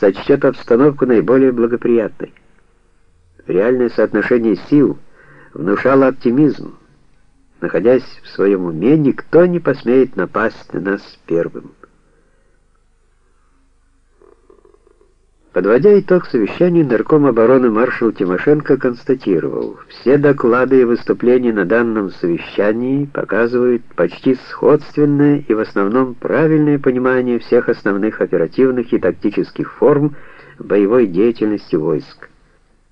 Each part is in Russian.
сочтет обстановку наиболее благоприятной. Реальное соотношение сил внушало оптимизм. Находясь в своем уме, никто не посмеет напасть на нас первым. Подводя итог совещанию, нарком обороны маршал Тимошенко констатировал, все доклады и выступления на данном совещании показывают почти сходственное и в основном правильное понимание всех основных оперативных и тактических форм боевой деятельности войск.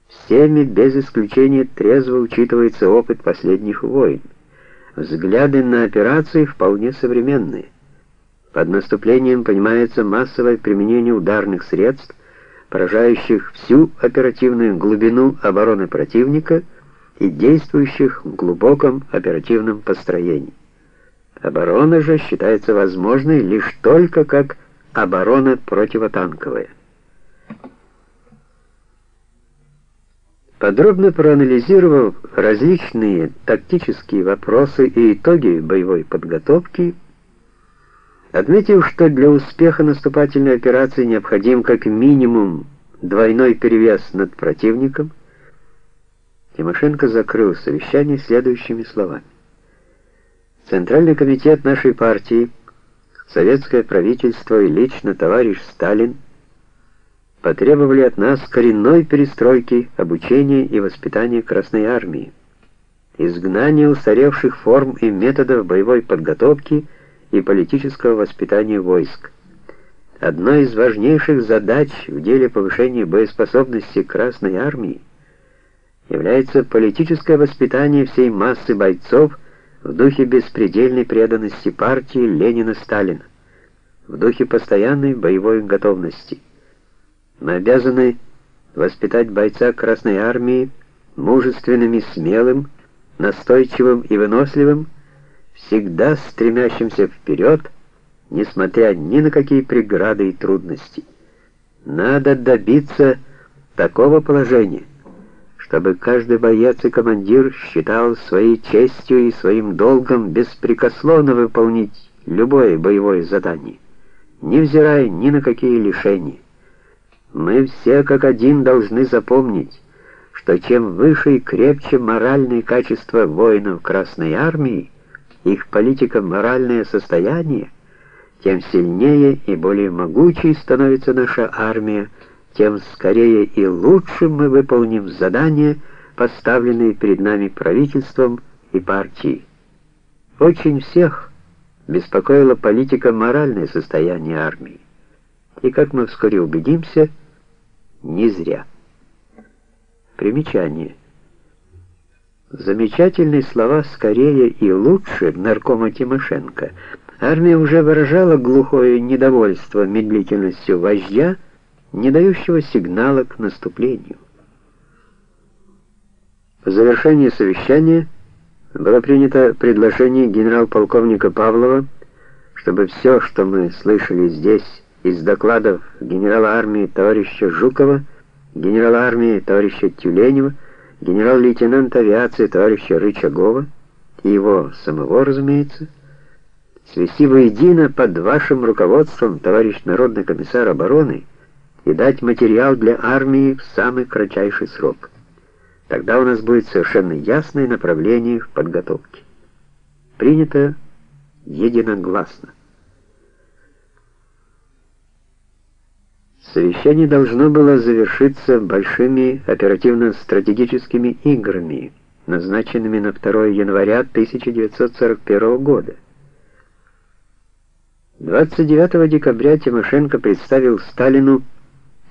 Всеми без исключения трезво учитывается опыт последних войн. Взгляды на операции вполне современные. Под наступлением понимается массовое применение ударных средств, поражающих всю оперативную глубину обороны противника и действующих в глубоком оперативном построении. Оборона же считается возможной лишь только как оборона противотанковая. Подробно проанализировав различные тактические вопросы и итоги боевой подготовки, Отметив, что для успеха наступательной операции необходим как минимум двойной перевес над противником, Тимошенко закрыл совещание следующими словами. Центральный комитет нашей партии, советское правительство и лично товарищ Сталин потребовали от нас коренной перестройки обучения и воспитания Красной Армии, изгнания устаревших форм и методов боевой подготовки и политического воспитания войск. Одной из важнейших задач в деле повышения боеспособности Красной Армии является политическое воспитание всей массы бойцов в духе беспредельной преданности партии Ленина-Сталина, в духе постоянной боевой готовности. Мы обязаны воспитать бойца Красной Армии мужественным и смелым, настойчивым и выносливым, всегда стремящимся вперед, несмотря ни на какие преграды и трудности. Надо добиться такого положения, чтобы каждый боец и командир считал своей честью и своим долгом беспрекословно выполнить любое боевое задание, невзирая ни на какие лишения. Мы все как один должны запомнить, что чем выше и крепче моральные качества воинов Красной Армии, их политико-моральное состояние, тем сильнее и более могучей становится наша армия, тем скорее и лучше мы выполним задания, поставленные перед нами правительством и партией. Очень всех беспокоила политико-моральное состояние армии. И, как мы вскоре убедимся, не зря. Примечание. Замечательные слова «скорее» и «лучше» наркома Тимошенко. Армия уже выражала глухое недовольство медлительностью вождя, не дающего сигнала к наступлению. По завершении совещания было принято предложение генерал-полковника Павлова, чтобы все, что мы слышали здесь из докладов генерала армии товарища Жукова, генерала армии товарища Тюленева, генерал-лейтенант авиации товарища Рычагова и его самого, разумеется, свести воедино под вашим руководством, товарищ Народный комиссар обороны, и дать материал для армии в самый кратчайший срок. Тогда у нас будет совершенно ясное направление в подготовке. Принято единогласно. Совещание должно было завершиться большими оперативно-стратегическими играми, назначенными на 2 января 1941 года. 29 декабря Тимошенко представил Сталину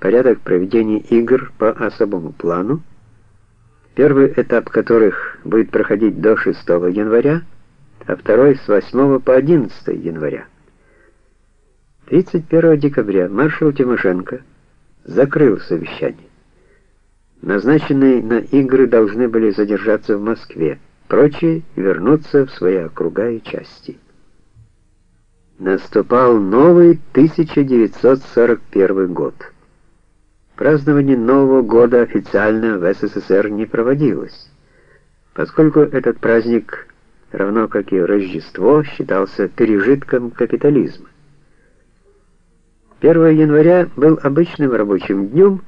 порядок проведения игр по особому плану, первый этап которых будет проходить до 6 января, а второй с 8 по 11 января. 31 декабря маршал Тимошенко закрыл совещание. Назначенные на игры должны были задержаться в Москве, прочие вернуться в свои округа и части. Наступал новый 1941 год. Празднование Нового года официально в СССР не проводилось, поскольку этот праздник, равно как и Рождество, считался пережитком капитализма. 1 января был обычным рабочим днем,